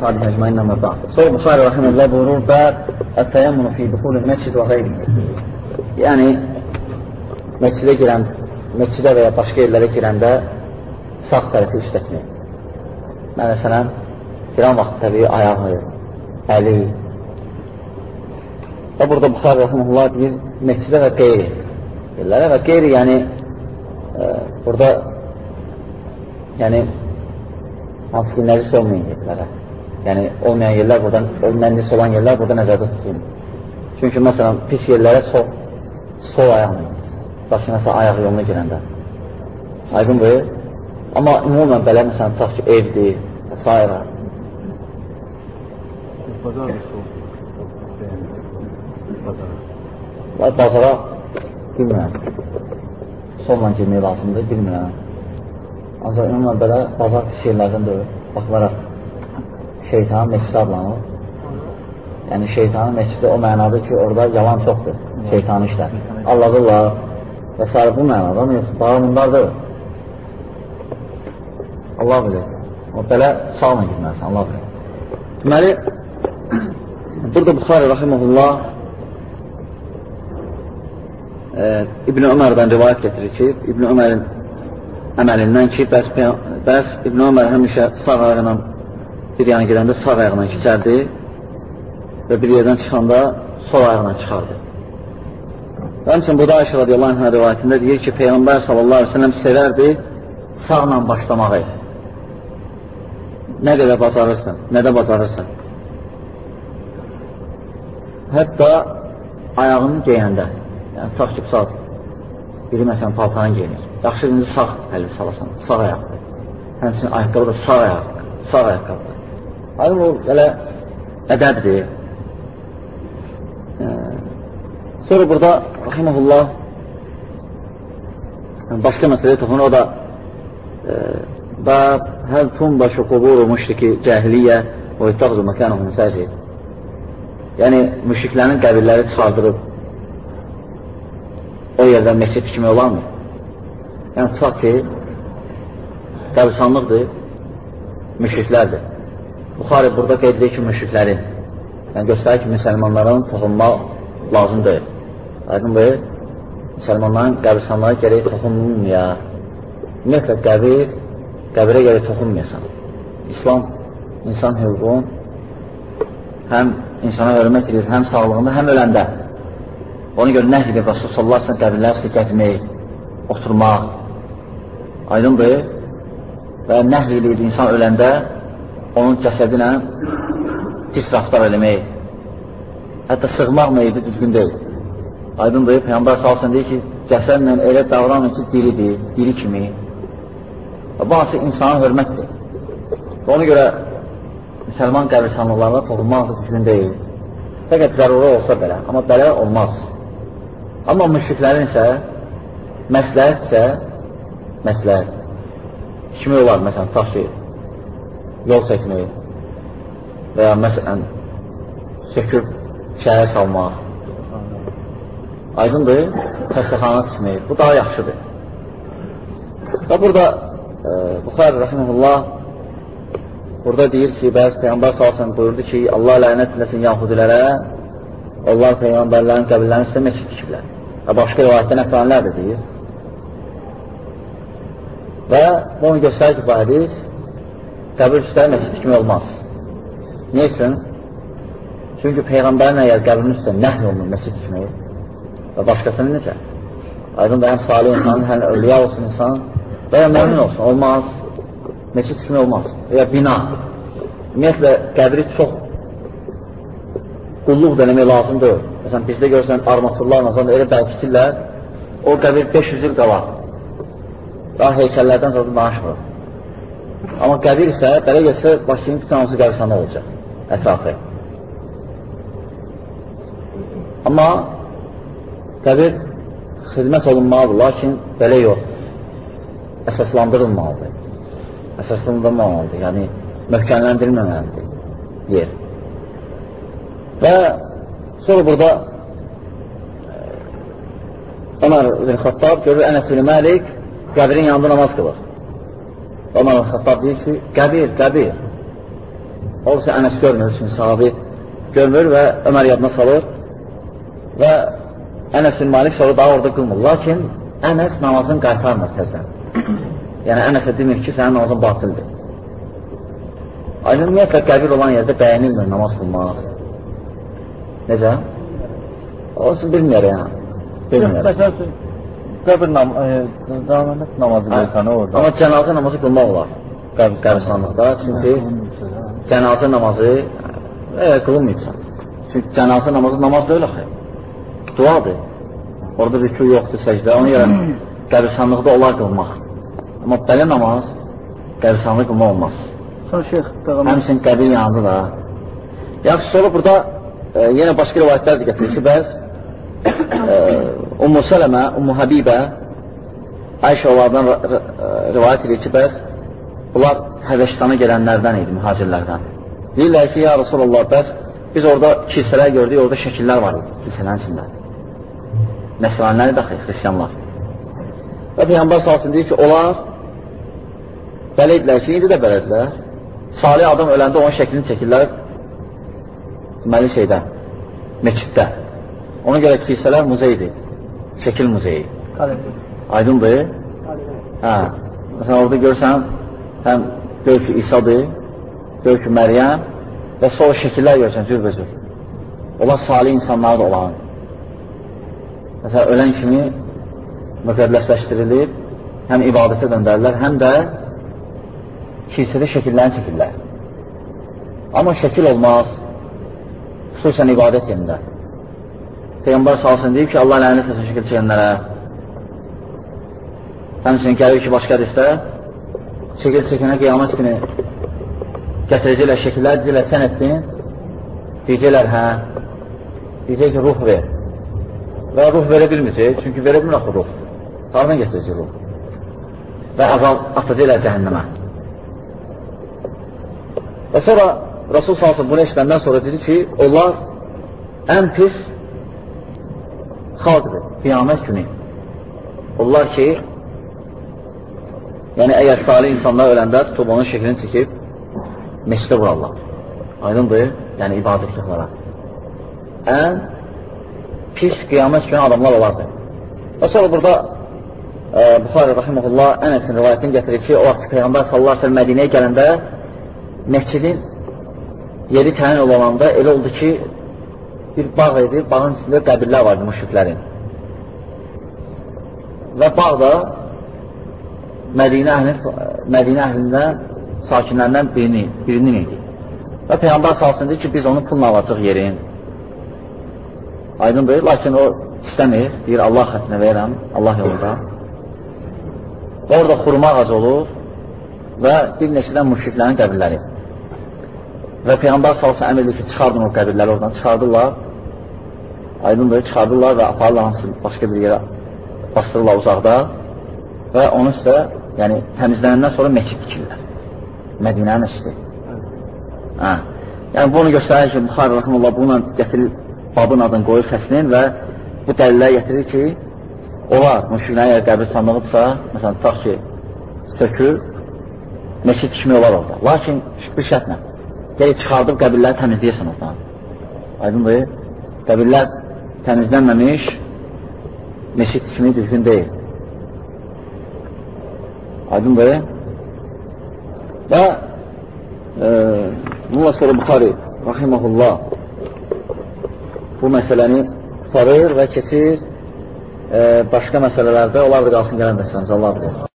وأصحابه أجمعين أما بعد Sonra Buxari rahimehullah buyurur bab et-teyemmunu fi dukhulul mescid və qeyrihi. Yəni məscidə girən, məscidə və ya başqa yerlərə girəndə sağ tərəfi işlətmək. Məsələn, girən vaxt təbii ayağı, əli. Və burada Buxari rahimehullah deyir məscidə və qeyri. Yerlərə və qeyri yəni e, burada yəni hansı ki, nəcis olmayan yerlərə. Yəni, olmayan yerlər buradan, nəcis olan yerlər burada nəzərdə tutulur. Çünki, məsələn, pis yerlərə sol, sol ayaqla Bax ki, məsələn, ayaq yoluna girəndə. Aydın bu. Amma ümumən belə, məsələn, tutaq ki, evdir və s. Bazara. Bazara bilmirəm. Solla girmək lazımdır, bilmirəm. Ancaq ümumən belə bazar pis yerlərdən deyil. Baxılaraq şeytanın məscidi adlanır. Yəni şeytanın məscidi o mənada ki, orada yalan çoxdur. Şeytanı işlər. Allahdırlar və s. bu mənada mı yoxsa bağa bunlardır? Allah bilir. O belə sağla girməlisən, Allah bilir. Deməli, burada Buxari Rahiməhullah e, İbn-i Ömərdən rivayət getirir ki, İbn-i Ömərin əməlindən ki, bəs, bəs İbn Ömər həmişə sağ ayağına bir yana gedəndə sağ ayağına keçərdi və bir yerdən çıxanda sol ayağına çıxardı. Həmçin, bu da Ayşə radiyallahu anh rivayətində deyir ki, Peyğəmbər sallallahu aleyhi ve sellem sevərdi sağla başlamağı. Nə qədər bacarırsan, nədə bacarırsan. Hətta ayağını geyəndə, yəni ki, saat, biri məsələn paltanı geyinir. Yaxşı birinci sağ əli salasan, sağ ayaqdır. Həmçinin ayaqqabı da sağ ayaq, sağ ayaqqabıdır. O belə ədəbdir. Sonra burada Rahiməhullah başqa məsələyə toxunur, o da bab həl tunbaşı quburu müşriki cəhiliyyə və ittəğzu məkənuhu məsəcid. Yəni, müşriklərin qəbirləri çıxardırıb o yerdən məscid kimi olarmı? Yəni, tutaq ki, qəbristanlıqdır, müşriklərdir. Buxari burada qeyd edir ki, müşriklərin, yəni göstərir ki, müsəlmanların toxunmaq lazım deyil. Aydın bu, müsəlmanların qəbristanlara gərək toxunmaya, ümumiyyətlə qəbir, qəbirə gərək toxunmayasan. İslam insan hüququn həm insana hörmət edir, həm sağlığında, həm öləndə. Ona görə nəh edir Rasul sallallahu aleyhi qəbirlər üstə gəzmək, oturmaq, aydındır və nəhl edir insan öləndə onun cəsədinə pis raftar eləmək, hətta sığmaq meyidi düzgün deyil. Aydındır, Peyyambar salsın deyir ki, cəsədlə elə davranın ki, diridir, diri kimi. Bu hansı insana hörmətdir. Ona görə müsəlman qəbirsanlıqlarına toxunmaq da düzgün deyil. Fəqət zəruri olsa belə, amma belə olmaz. Amma müşriklərin isə məsləhətsə, məsləhət. Kimi olar, məsələn, tutaq ki, yol çəkmək və ya məsələn, söküb şəhər salmaq. Aydındır, xəstəxana tikmək. Bu daha yaxşıdır. Və burada e, Buxar Rəhməlullah burada deyir ki, bəzi Peyğəmbər salsın buyurdu ki, Allah lənət eləsin yahudilərə, onlar Peyğəmbərlərin qəbillərini üstə meçid tikiblər. Və başqa rivayətdə nəsranlər də deyir. Və bunu göstərir ki, bu hədis qəbir üstə məscid kimi olmaz. Niyə üçün? Çünki Peyğəmbərin əgər qəbrin üstə nəhl olunur məscid kimi və başqasının necə? Aydın da həm salih insan, həm övliya olsun insan və ya məmin olsun, olmaz. Məscid kimi olmaz. Və ya bina. Ümumiyyətlə, qəbri çox qulluq demək lazımdır. Məsələn, bizdə görsən, armaturlarla elə bəlkitirlər, o qəbir 500 il qalar. Daha heykəllərdən zaten danışmır. Amma qəbir isə, belə gəlsə, Bakının bütün hamısı qəbirstanda olacaq, ətrafı. Amma qəbir xidmət olunmalıdır, lakin belə yox. Əsaslandırılmalıdır. Əsaslandırılmalıdır, yəni möhkəmləndirilməməlidir yer. Və sonra burada Ömər ibn Xattab görür Ənəs ibn Məlik qəbirin yanında namaz qılır. Ömər ibn Xattab deyir ki, qəbir, qəbir. Olsa Ənəs görmür, çünki sahabi görmür və Ömər yadına salır və Ənəs bin Malik sonra daha orada qılmır. Lakin Ənəs namazını qaytarmır təzdən. yəni Ənəsə demir ki, sənin namazın batildir. Aydın ümumiyyətlə qəbir olan yerdə bəyənilmir namaz qılmaq. Necə? Olsun bilməyərəm. Bilməyərəm. Məsələn, qəbir nam e, namazı qılsan orada. Amma cənazə namazı qılmaq olar qəbir, qəbirstanlıqda. Çünki cənazə namazı e, qılınmayıbsan. Çünki cənazə namazı namaz deyil axı. Duadır. Orada rükü yoxdur, səcdə. Ona görə qəbirstanlıqda olar qılmaq. Amma belə namaz qəbirstanlıq qılmaq olmaz. Sonra şeyx Peyğəmbər Həmçinin qəbir yandı da. Yaxşı, sonra burada e, yenə başqa rivayətlər də gətirir ki, bəs Ummu Sələmə, Ummu Habibə Ayşə onlardan rivayət edir ki, bəs bunlar Həbəşistana gələnlərdən idi, mühacirlərdən. Deyirlər ki, ya Rasulullah, bəs biz orada kilsələr gördük, orada şəkillər var idi kilsələrin içində. Nəsranilər daxil, xristiyanlar. Və Peyyambar salsın deyir ki, onlar belə idilər ki, indi də belədirlər. Salih adam öləndə onun şəklini çəkirlər deməli şeydə, meçiddə. Ona görə kilsələr muzeydir, şəkil muzeyi. Aydındır? Hə. Məsələn, orada görsən, həm gör ki, İsa'dır, gör ki, Məryəm və sonra şəkillər görsən, cürbəcür. Onlar salih insanlar da olan. Məsələn, ölən kimi müqəddəsləşdirilir, həm ibadətə döndərilər, həm də kilsədə şəkillərini çəkirlər. Amma şəkil olmaz, xüsusən ibadət yerində. Peyğəmbər salsın deyib ki, Allah lənət etsin şəkil çəkənlərə. Həmçinin gəlir ki, başqa hədisdə şəkil çəkənə qiyamət günü gətirəcəklər şəkillər, deyəcəklər, sən etdin, deyəcəklər, hə, deyəcək ki, ruh ver. Və ruh verə bilməyəcək, çünki verə bilmir axı ruh. Haradan gətirəcək ruh? Və azal atacaqlər cəhənnəmə. Və sonra Rasul salsın bunu eşidəndən sonra dedi ki, onlar ən pis xalqdır, qiyamət günü. Onlar ki, yəni əgər salih insanlar öləndə tutub onun şəklini çəkib, meşdə vurarlar. Aydındır, yəni ibadətgahlara. Ən pis qiyamət günü adamlar olardı. Və sonra burada e, Buxarə Rahimullah Ənəsin rivayətini gətirir ki, o vaxt Peyğəmbər sallallahu aleyhi Mədinəyə gələndə məscidin yeri təyin olanda elə oldu ki, bir bağ idi, bağın içində qəbirlər vardı müşriklərin. Və bağda Mədinə, əhli, Mədinə əhlindən, sakinlərindən birini, birinin idi. Və Peyğəmbər salsın ki, biz onu pulla alacaq yerin. Aydındır, lakin o istəmir, deyir Allah xətrinə verirəm, Allah yolunda. Orada xurma ağacı olur və bir neçədən müşriklərin qəbirləri. Və Peyğəmbər salsa əmr ki, çıxardın o qəbirləri oradan, çıxardırlar. Aydındır, çıxardırlar və aparırlar hamısı başqa bir yerə bastırırlar uzaqda və onu isə yəni, təmizlənəndən sonra məkid dikirlər. Mədinə məscidi. Hə. Yəni, bunu göstərir ki, Buxarə Rəxməllah bununla gətirir babın adını qoyur fəslin və bu dəlillər gətirir ki, olar, müşriklərin əgər qəbir sandığıdırsa, məsələn, tutaq ki, sökür, meşid tikmək olar orada. Lakin bir şərtlə, gəlir çıxardıb qəbirləri təmizləyəsən oradan. Aydındır? Qəbirlər təmizlənməmiş, meşid tikmək düzgün deyil. Aydındır? Və e, bununla sonra Buxari, rahiməhullah, bu məsələni tutarır və keçir e, başqa məsələlərdə, onlar da qalsın gələn dərslərimizə, Allah bilir.